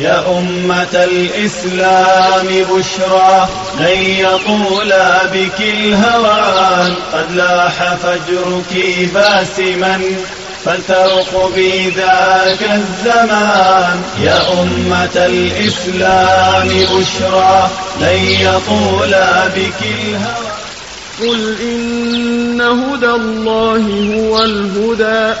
يا أمة الإسلام بشرى لن يطول بك الهوان قد لاح فجرك باسما فلترقبي ذاك الزمان. يا أمة الإسلام بشرى لن يطول بك الهوان قل إن هدى الله هو الهدى.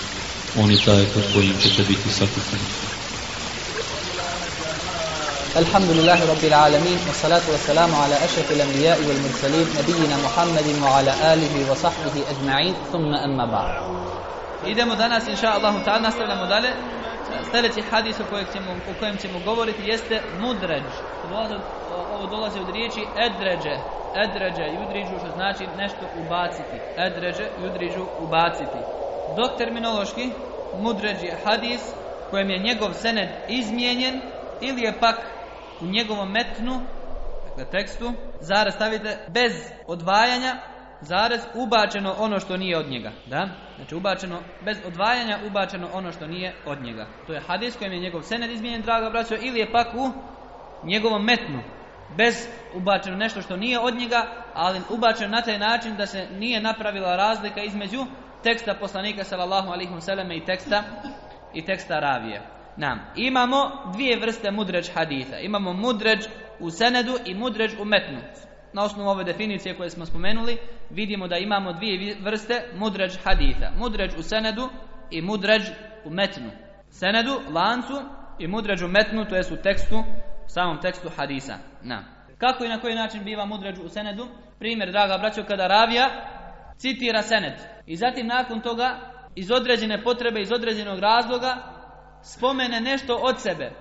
On je taj pod kojim ćete biti sakupani. الحمد لله رب العالمين والصلاة والسلام على أشرف الأنبياء والمرسلين نبينا محمد وعلى آله وصحبه أجمعين ثم أما بعد Idemo danas, inša Allahu ta'ala, nastavljamo dalje. Sljedeći hadis o, kojeg ćemo, o kojem ćemo govoriti jeste mudređ. Dolazi, ovo dolazi od riječi edređe. Edređe, judriđu, što znači nešto ubaciti. Edređe, judriđu, ubaciti. Dok terminološki, mudređ je hadis kojem je njegov sened izmijenjen ili je pak u njegovom metnu, dakle tekstu, zarez stavite bez odvajanja, zarez ubačeno ono što nije od njega. Da? Znači ubačeno, bez odvajanja ubačeno ono što nije od njega. To je hadis kojem je njegov sened izmijenjen, draga braćo, ili je pak u njegovom metnu, bez ubačeno nešto što nije od njega, ali ubačeno na taj način da se nije napravila razlika između teksta poslanika sallallahu alaihi selleme i teksta i teksta ravije. Nam, imamo dvije vrste mudređ haditha. Imamo mudređ u senedu i mudređ u metnu. Na osnovu ove definicije koje smo spomenuli, vidimo da imamo dvije vrste mudređ haditha. Mudređ u senedu i mudređ u metnu. Senedu, lancu i mudređ u metnu, to jest u tekstu, u samom tekstu hadisa. Na. Kako i na koji način biva mudređ u senedu? Primjer, draga braćo, kada ravija citira sened. I zatim nakon toga, iz određene potrebe, iz određenog razloga, spomene nešto od sebe,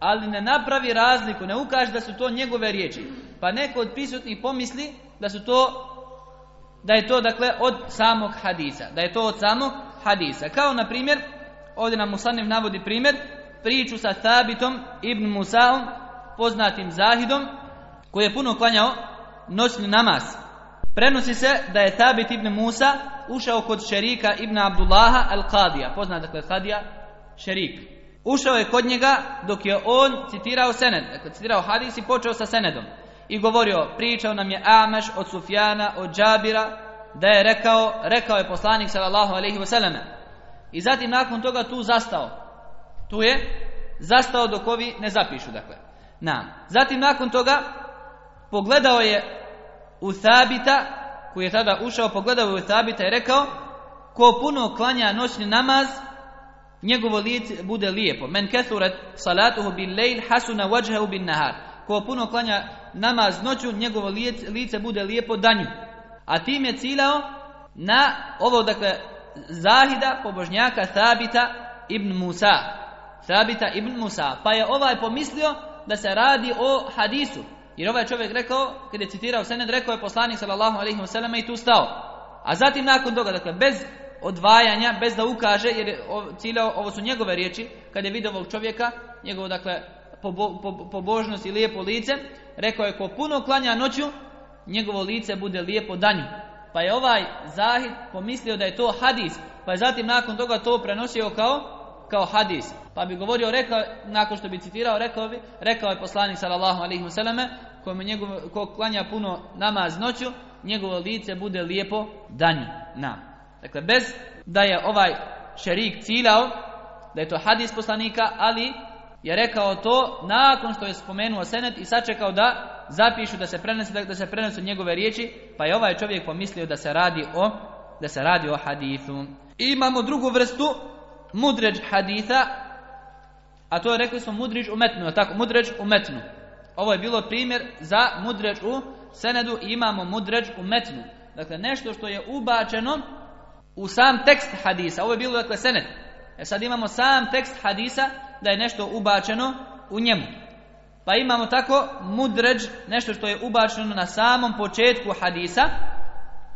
ali ne napravi razliku, ne ukaže da su to njegove riječi. Pa neko od prisutnih pomisli da su to da je to dakle od samog hadisa, da je to od samog hadisa. Kao na primjer, ovdje nam Musanim navodi primjer, priču sa Thabitom ibn Musaom, poznatim Zahidom, koji je puno klanjao noćni namaz. Prenosi se da je Tabit ibn Musa ušao kod šerika ibn Abdullaha al-Qadija, poznat dakle Qadija, šerik. Ušao je kod njega dok je on citirao sened, dakle citirao hadis i počeo sa senedom. I govorio, pričao nam je Ameš od Sufjana, od Džabira, da je rekao, rekao je poslanik sallallahu alaihi wasallam. I zatim nakon toga tu zastao. Tu je zastao dok ovi ne zapišu, dakle. Na. Zatim nakon toga pogledao je Uthabita, koji je tada ušao, pogledao je i rekao, ko puno klanja noćni namaz, njegovo lice bude lijepo. Men kethurat salatuhu bil lejl hasuna wajhahu bin nahar. Ko puno klanja namaz noću, njegovo lice, lice bude lijepo danju. A tim je ciljao na ovo, dakle, zahida pobožnjaka Thabita ibn Musa. Thabita ibn Musa. Pa je ovaj pomislio da se radi o hadisu. Jer ovaj čovjek rekao, kada je citirao sened, rekao je poslanik sallallahu alaihi wa i tu stao. A zatim nakon toga, dakle, bez odvajanja bez da ukaže jer je ciljao, ovo su njegove riječi kad je vidio ovog čovjeka njegovo dakle pobo, po, pobožnost i lijepo lice rekao je ko puno klanja noću njegovo lice bude lijepo danju pa je ovaj zahid pomislio da je to hadis pa je zatim nakon toga to prenosio kao kao hadis pa bi govorio rekao nakon što bi citirao rekao bi rekao je poslanik sallallahu alejhi ve selleme njegov ko klanja puno namaz noću njegovo lice bude lijepo danju na Dakle, bez da je ovaj šerik ciljao, da je to hadis poslanika, ali je rekao to nakon što je spomenuo senet i sačekao da zapišu da se prenese da se prenesu njegove riječi, pa je ovaj čovjek pomislio da se radi o da se radi o hadisu. I imamo drugu vrstu mudređ haditha, a to je rekli smo mudređ u metnu, tako mudređ u metnu. Ovo je bilo primjer za mudređ u senedu i imamo mudređ u metnu. Dakle, nešto što je ubačeno u sam tekst hadisa. Ovo je bilo dakle sened. E sad imamo sam tekst hadisa da je nešto ubačeno u njemu. Pa imamo tako mudređ, nešto što je ubačeno na samom početku hadisa,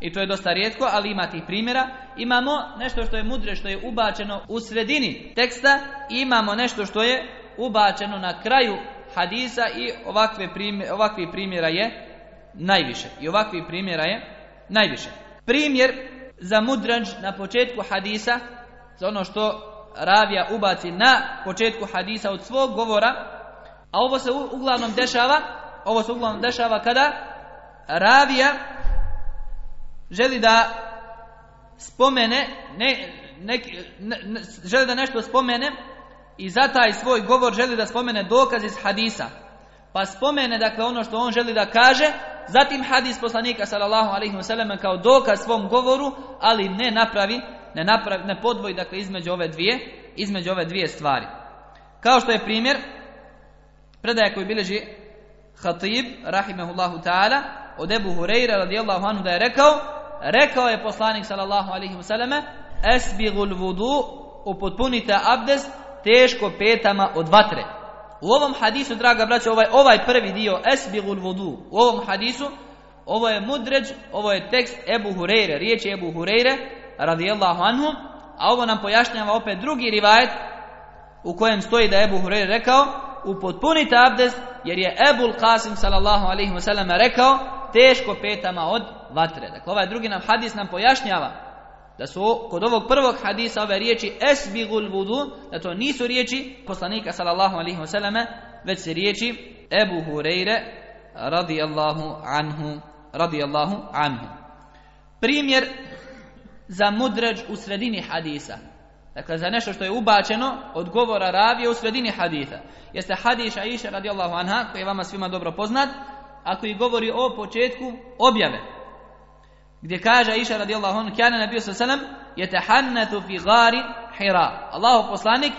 i to je dosta rijetko, ali ima tih primjera. Imamo nešto što je mudre, što je ubačeno u sredini teksta, i imamo nešto što je ubačeno na kraju hadisa i ovakve primjera, ovakvi primjera je najviše. I ovakvi primjera je najviše. Primjer za mudrađ na početku hadisa, za ono što ravija ubaci na početku hadisa od svog govora, a ovo se uglavnom dešava, ovo se uglavnom dešava kada ravija želi da spomene ne, ne, ne, ne, želi da nešto spomene i za taj svoj govor želi da spomene dokaz iz hadisa. Pa spomene dakle ono što on želi da kaže zatim hadis poslanika sallallahu alejhi ve sellem kao dokaz svom govoru ali ne napravi ne napravi ne podvoji dakle između ove dvije između ove dvije stvari. Kao što je primjer predaja koju bileži Khatib rahimehullahu taala od Ebu Hurajra radijallahu anhu da je rekao rekao je poslanik sallallahu alejhi ve selleme esbigul wudu upotpunite abdest teško petama od vatre. U ovom hadisu draga braćo ovaj ovaj prvi dio esbigul wudu u ovom hadisu ovo je mudređ ovo je tekst Ebu Hureyre, riječ Ebu Hureyre radijallahu anhu a ovo nam pojašnjava opet drugi rivajet u kojem stoji da Ebu Hureyre rekao upotpunite abdest jer je Ebul Qasim sallallahu alejhi ve selleme rekao teško petama od vatre. Dakle, ovaj drugi nam hadis nam pojašnjava da su kod ovog prvog hadisa ove riječi esbigul vudu, da to nisu riječi poslanika sallallahu alaihi wa sallame, već se riječi Ebu Hureyre radijallahu anhu, radijallahu anhu. Primjer za mudređ u sredini hadisa. Dakle, za nešto što je ubačeno od govora ravije u sredini haditha. Jeste hadis Aisha radijallahu anha, koji je vama svima dobro poznat, a koji govori o početku objave. Gdje kaže Aisha radijallahu anhu kana nabiju sallam yatahannathu fi ghari Hira. Allahu poslanik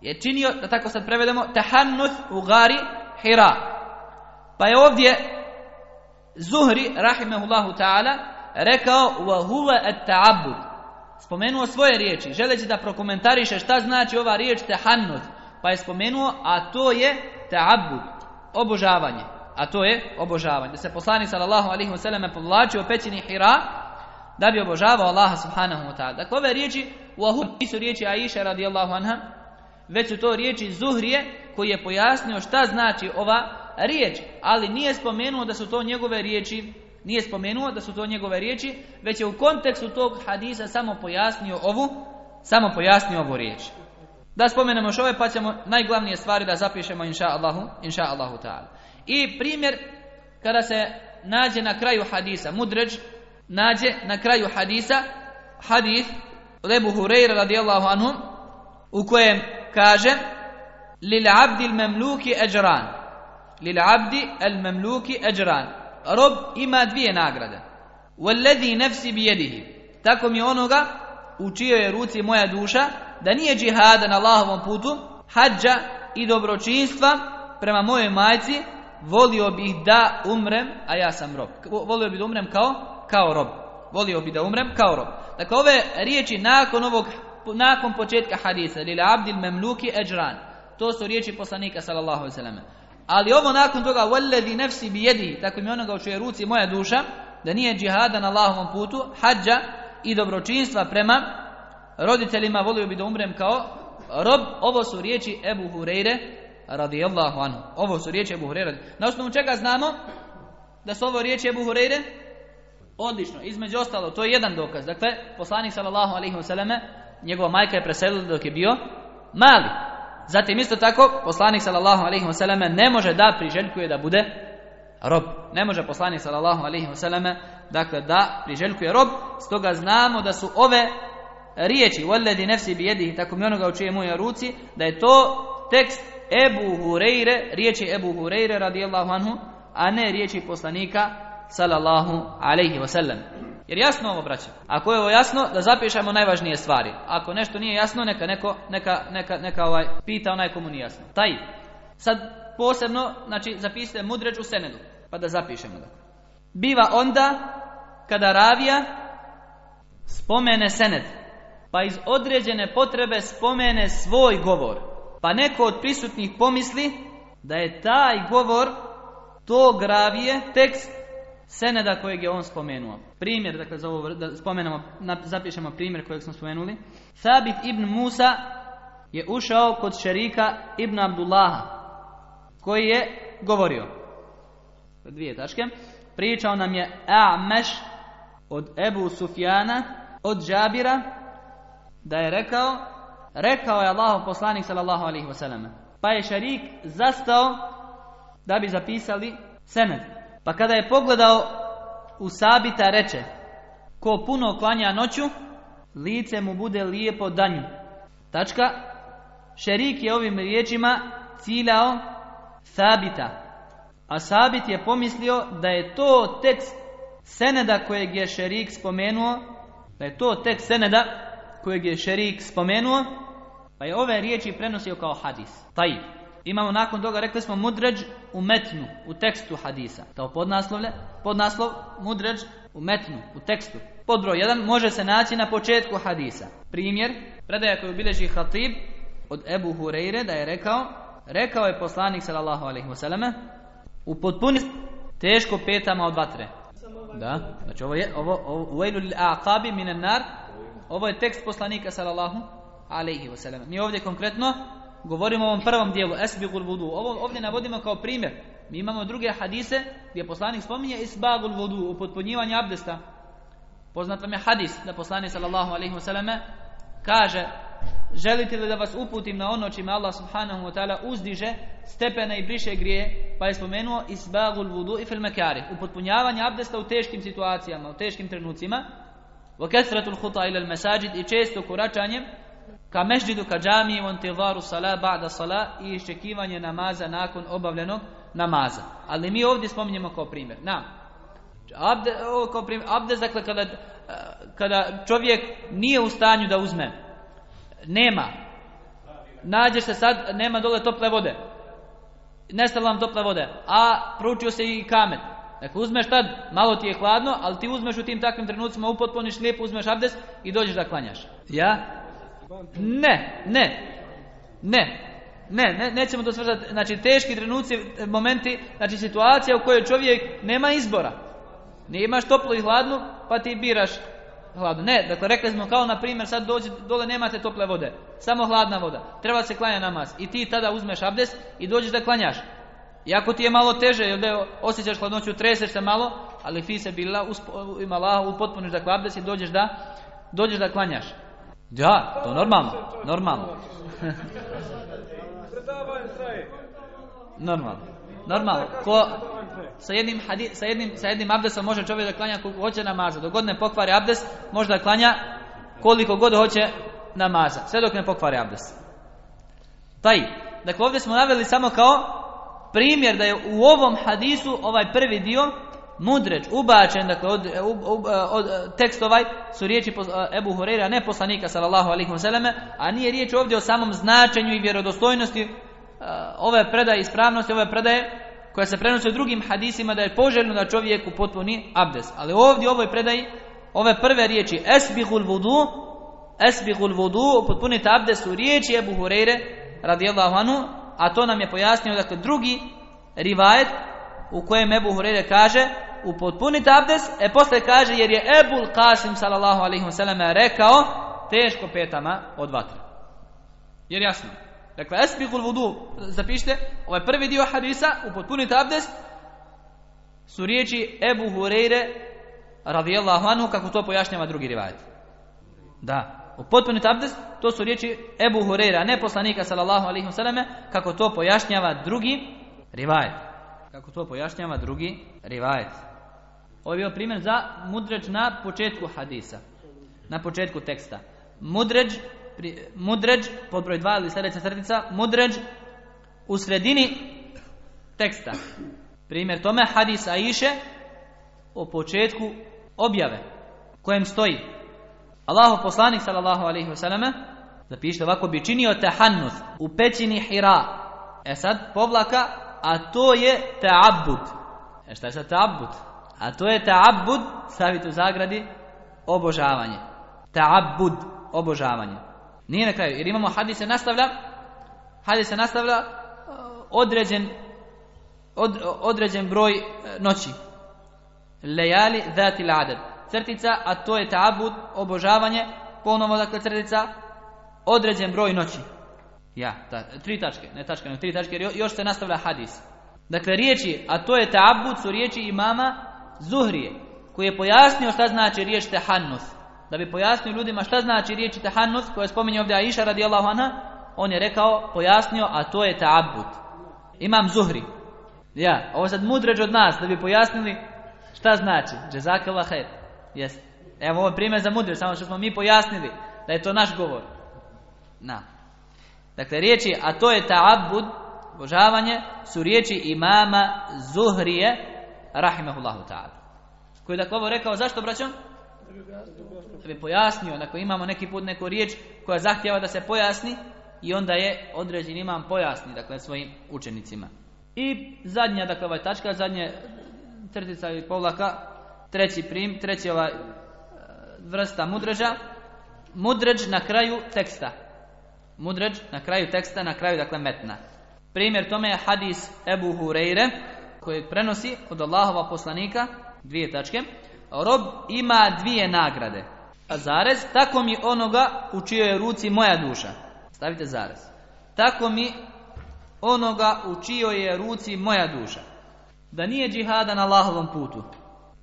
je činio, da tako sad prevedemo, tahannuth u gari Hira. Pa je ovdje Zuhri, rahimehullahu ta'ala, rekao, wa huwa at-ta'abbud. Spomenuo svoje riječi, želeći da prokomentariše šta znači ova riječ tahannuth. Pa je spomenuo, a to je ta'abbud, obožavanje a to je obožavanje. Da se poslanik sallallahu alejhi ve selleme povlačio pećini Hira da bi obožavao Allaha subhanahu wa ta'ala. Dakle, ove riječi u nisu riječi Aisha radijallahu anha, već su to riječi Zuhrije koji je pojasnio šta znači ova riječ, ali nije spomenuo da su to njegove riječi, nije spomenuo da su to njegove riječi, već je u kontekstu tog hadisa samo pojasnio ovu, samo pojasnio ovu riječ. Da spomenemo još ove, pa ćemo najglavnije stvari da zapišemo inša Allahu, inša Allahu ta'ala. I primjer kada se nađe na kraju hadisa, mudređ nađe na kraju hadisa hadis od Ebu Hureyra radijallahu anhum u kojem kaže lil abdi il memluki eđran lil abdi il memluki eđran rob ima dvije nagrade والذي nefsi bijedihi tako mi onoga u čijoj je ruci moja duša da nije džihada na Allahovom putu hađa i dobročinstva prema mojoj majci volio bih da umrem, a ja sam rob. Volio bih da umrem kao, kao rob. Volio bih da umrem kao rob. Dakle, ove riječi nakon ovog, nakon početka hadisa, lila abdil memluki eđran, to su riječi poslanika, sallallahu alaihi sallam. Ali ovo nakon toga, walladhi nafsi bi jedi, tako mi onoga u čuje ruci moja duša, da nije džihada na Allahovom putu, hađa i dobročinstva prema roditeljima, volio bih da umrem kao rob, ovo su riječi Ebu Hureyre, radijallahu anhu. Ovo su riječi Ebu Hureyre. Na osnovu čega znamo da su ovo riječi Ebu Hureyre? Odlično. Između ostalo, to je jedan dokaz. Dakle, poslanik sallallahu alaihi wa sallame, njegova majka je preselila dok je bio mali. Zatim isto tako, poslanik sallallahu alaihi wa sallame ne može da priželjkuje da bude rob. Ne može poslanik sallallahu alaihi wa sallame dakle, da priželjkuje rob. Stoga znamo da su ove riječi, وَلَّذِ نَفْسِ بِيَدِهِ tako mi onoga u čije moje ruci, da je to tekst Ebu Hureyre, riječi Ebu Hureyre radijallahu anhu, a ne riječi poslanika sallallahu alaihi wasallam. Jer jasno ovo, braće. Ako je ovo jasno, da zapišemo najvažnije stvari. Ako nešto nije jasno, neka neko, neka, neka, neka ovaj, pita onaj komu nije jasno. Taj. Sad posebno, znači, zapisite mudređ u senedu, pa da zapišemo da. Biva onda, kada ravija spomene sened, pa iz određene potrebe spomene svoj govor pa neko od prisutnih pomisli da je taj govor to gravije tekst seneda kojeg je on spomenuo. Primjer, dakle, za ovo, da spomenemo, zapišemo primjer kojeg smo spomenuli. Sabit ibn Musa je ušao kod šerika ibn Abdullaha, koji je govorio. Dvije tačke. Pričao nam je A'meš od Ebu Sufjana, od Džabira, da je rekao, rekao je Allahu poslanik sallallahu alaihi wasallam. Pa je šerik zastao da bi zapisali sened. Pa kada je pogledao u sabita reče, ko puno klanja noću, lice mu bude lijepo danju. Tačka, šerik je ovim riječima ciljao sabita. A sabit je pomislio da je to tekst seneda kojeg je šerik spomenuo, da je to tekst seneda kojeg je šerik spomenuo, pa je ove riječi prenosio kao hadis. Taj. Imamo nakon toga, rekli smo, mudređ u metnu, u tekstu hadisa. Kao podnaslovlje, podnaslov, mudređ u metnu, u tekstu. Pod broj 1 može se naći na početku hadisa. Primjer, predaja koju bileži Hatib od Ebu Hureyre da je rekao, rekao je poslanik sallallahu alaihi wasallam, u potpuni teško petama od vatre. Da, znači ovo je, ovo, ovo, u aqabi minan nar, ovo je tekst poslanika sallallahu alaihi wasallam. Mi ovdje konkretno govorimo o ovom prvom dijelu esbigul vudu. Ovo ovdje navodimo kao primjer. Mi imamo druge hadise gdje poslanik spominje isbagul vudu upotpunjivanje abdesta. Poznat vam je hadis da poslanik sallallahu alejhi ve selleme kaže želite li da vas uputim na ono čime Allah subhanahu wa ta'ala uzdiže stepene i briše grije? Pa je spomenuo isbagul vudu i fil makari upotpunjavanje abdesta u teškim situacijama u teškim trenucima wa kasratul khuta ila al masajid i često koračanje ka mežđidu, ka džamiji, on tivaru sala, ba'da sala i iščekivanje namaza nakon obavljenog namaza. Ali mi ovdje spominjemo kao primjer. Na. Abde, ovo kao primjer. Abdes, dakle, kada, eh, kada čovjek nije u stanju da uzme, nema. Nađeš se sad, nema dole tople vode. nestala vam tople vode. A proučio se i kamet. Dakle, uzmeš tad, malo ti je hladno, ali ti uzmeš u tim takvim trenucima, upotpuniš lijepo, uzmeš abdest i dođeš da klanjaš. Ja? Ne, ne, ne, ne, ne nećemo to svrstati. Znači, teški trenuci, momenti, znači situacija u kojoj čovjek nema izbora. Ne imaš toplo i hladno, pa ti biraš hladno. Ne, dakle, rekli smo kao, na primjer, sad dođe, dole nemate tople vode, samo hladna voda. Treba se klanja namaz. I ti tada uzmeš abdest i dođeš da klanjaš. Iako ti je malo teže, jel da osjećaš hladnoću, treseš se malo, ali fi se bila, ima Allah, upotpuniš da abdes i dođeš da, dođeš da klanjaš. Da, to normalno, normalno. normalno. Normalno. Ko sa jednim hadis, sa jednim sa jednim abdesom može čovjek da klanja koliko hoće namaza. Dok god ne pokvari abdes, može da klanja koliko god hoće namaza. Sve dok ne pokvari abdes. Taj. Dakle, ovdje smo naveli samo kao primjer da je u ovom hadisu ovaj prvi dio mudreč, ubačen, dakle, od, e, e, od, od, od tekst ovaj su riječi pos, Ebu Hureyra, ne poslanika, sallallahu alihi vseleme, a nije riječ ovdje o samom značenju i vjerodostojnosti ove predaje, ispravnosti ove predaje, koja se prenosi u drugim hadisima da je poželjno da čovjek potpuni abdes. Ali ovdje u ovoj predaji, ove prve riječi, esbihul vudu, esbihul vudu, potpunite abdes u riječi Ebu Hureyre, radijallahu anhu, a to nam je pojasnio, dakle, drugi rivajet, u kojem Ebu Hureyre kaže, upotpunite abdes, e posle kaže jer je Ebul Qasim sallallahu alaihi wasallam rekao teško petama od vatre. Jer jasno. Dakle, esbihul vudu, zapišite, ovaj prvi dio hadisa, upotpunite abdes, su riječi Ebu Hureyre radijallahu anhu, kako to pojašnjava drugi rivajet. Da, upotpuniti abdest, to su riječi Ebu Hureyra, ne poslanika sallallahu alaihi wa sallam, kako to pojašnjava drugi rivajet. Kako to pojašnjava drugi rivajet. Ovo je bio primjer za mudređ na početku hadisa. Na početku teksta. Mudređ, pri, mudređ, pod broj dva ili sljedeća sredica, mudređ u sredini teksta. Primjer tome hadis Aiše o početku objave kojem stoji Allahu poslanik sallallahu alaihi wasallam zapišite ovako bi činio tahannus u pećini Hira. E sad povlaka, a to je ta'abbud. E šta je sad ta'abbud? A to je ta'abbud, stavite u zagradi, obožavanje. Ta'abbud, obožavanje. Nije na kraju, jer imamo hadise nastavlja, hadis se nastavlja e, određen od, određen broj e, noći. Lejali dhati l'adad. Crtica, a to je ta'abud, obožavanje, ponovo dakle crtica, određen broj noći. Ja, ta, tri tačke, ne tačke, ne tri tačke, jer još se nastavlja hadis. Dakle, riječi, a to je ta'abud, su riječi imama Zuhrije, koji je pojasnio šta znači riječ tehannus. Da bi pojasnio ljudima šta znači riječ tehannus, koja je ovdje Aisha radijallahu anha, on je rekao, pojasnio, a to je ta'abud. Imam Zuhri. Ja, ovo sad mudređ od nas, da bi pojasnili šta znači. Jezakala khair. Jeste. Evo ovo primjer za mudrost, samo što smo mi pojasnili da je to naš govor. Na. Dakle, riječi, a to je ta'abbud, obožavanje, su riječi imama Zuhrije, rahimahullahu ta'ala. Koji je dakle ovo rekao, zašto braćo? Da bi pojasnio, dakle imamo neki put neku riječ koja zahtjeva da se pojasni i onda je određen imam pojasni, dakle svojim učenicima. I zadnja, dakle ovaj tačka, zadnje crtica i povlaka, treći prim, treći ova e, vrsta mudreža, mudređ na kraju teksta. Mudređ na kraju teksta, na kraju dakle metna. Primjer tome je hadis Ebu Hureyre koji prenosi od Allahova poslanika dvije tačke. Rob ima dvije nagrade. A zarez, tako mi onoga u čijoj ruci moja duša. Stavite zarez. Tako mi onoga u čijoj je ruci moja duša. Da nije džihada na Allahovom putu.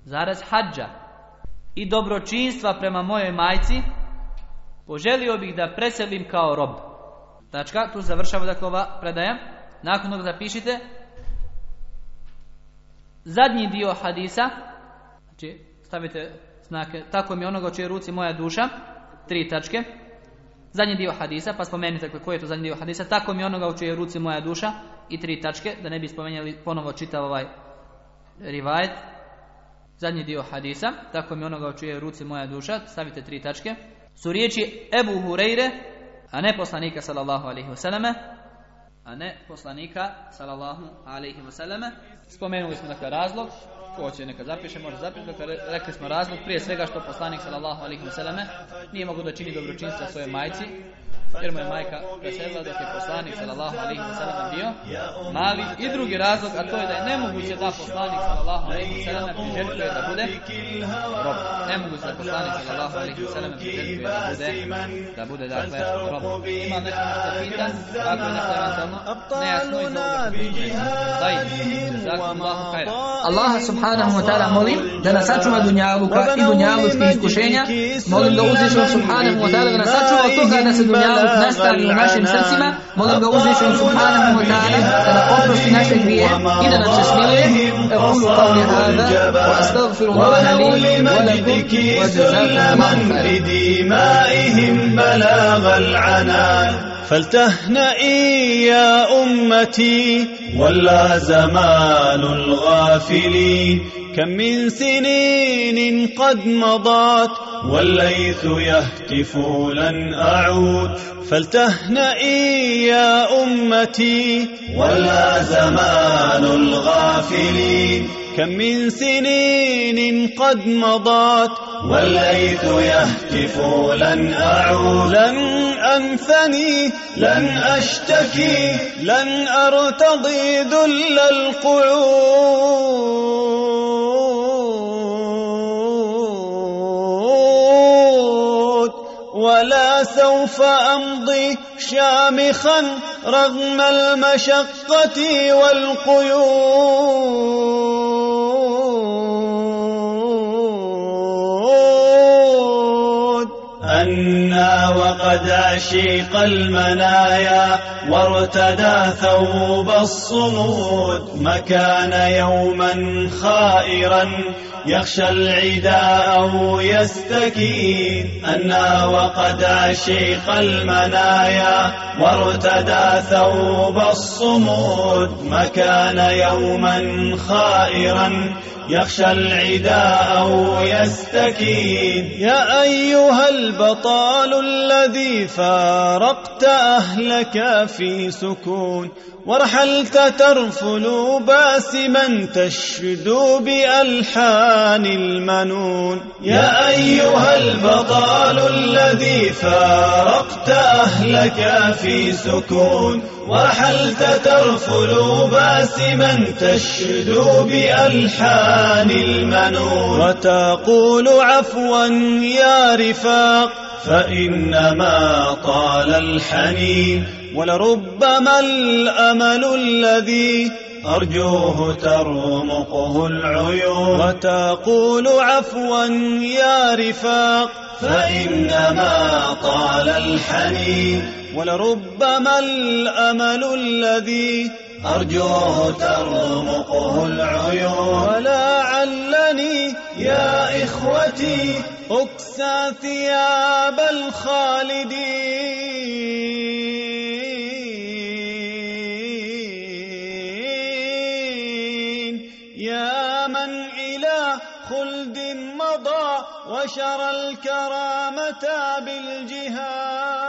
Zarez hađa i dobročinstva prema mojoj majci, poželio bih da preselim kao rob. Tačka, tu završava dakle ova predaja. Nakon toga zapišite zadnji dio hadisa, znači stavite znake, tako mi onoga čije ruci moja duša, tri tačke, zadnji dio hadisa, pa spomenite dakle, koji je to zadnji dio hadisa, tako mi onoga u čijoj ruci moja duša, i tri tačke, da ne bi spomenjali ponovo čitav ovaj rivajet, zadnji dio hadisa, tako mi onoga u čijoj ruci moja duša, stavite tri tačke, su riječi Ebu Hureyre, a ne poslanika sallallahu alaihi wasallame, a ne poslanika sallallahu alaihi wasallame. Spomenuli smo dakle razlog, ko će neka zapiše, može zapiše, dakle rekli smo razlog, prije svega što poslanik sallallahu alaihi wasallame nije mogu da čini dobročinstvo svoje majci, jer mu je majka preselila dok je poslanik sallallahu alaihi wa sallam bio mali. I drugi razlog a to je da je nemoguće da poslanik sallallahu alaihi wa sallam priželjkuje da bude rob. Nemoguće da poslanik sallallahu alaihi wa sallam priželjkuje da bude da bude dakle rob. Ima nešto nešto pita kako je nešto eventualno nejasno iz ovoga daj jazakumullahu Allah subhanahu wa ta'ala molim da nas sačuva dunjaluka i dunjalučkih iskušenja. Molim da uzvišemo subhanahu wa ta'ala da nas sačuva od toga da se javnost nastavio našim srcima, molim ga uzvišen subhanahu wa ta'ala da nam oprosti naše grije i da nam se smiluje. أقول قولي هذا وأستغفر الله لي ولكم وجزاكم الله خيرا لدمائهم بلاغ العنان فلتهنئي يا أمتي ولا زمان الغافلين كم من سنين قد مضت والليث يهتف لن أعود. فلتهنئي يا أمتي ولا زمان الغافلين كم من سنين قد مضت والليث يهتف لن أعود. لن أنثني لن أشتكي لن أرتضي ذل القعود. ولا سوف أمضي شامخا رغم المشقة والقيود. أنا وقد أشيق المنايا وارتدى ثوب الصمود ما كان يوما خائرا يخشى العداء أو يستكين أنا وقد أشيق المنايا وارتدى ثوب الصمود ما كان يوما خائرا يخشى العداء أو يستكين يا أيها البطال الذي فارقت أهلك في سكون. ورحلت ترفل باسما تشدو بألحان المنون. يا أيها البطال الذي فارقت أهلك في سكون. وحلت ترفل باسما تشدو بألحان المنون. وتقول عفوا يا رفاق. فإنما طال الحنين ولربما الأمل الذي أرجوه ترمقه العيون وتقول عفوا يا رفاق فإنما طال الحنين ولربما الأمل الذي أرجوه ترمقه العيون ولعلني يا إخوتي أكسى ثياب الخالدين. يا من إلى خلد مضى وشرى الكرامة بالجهاد.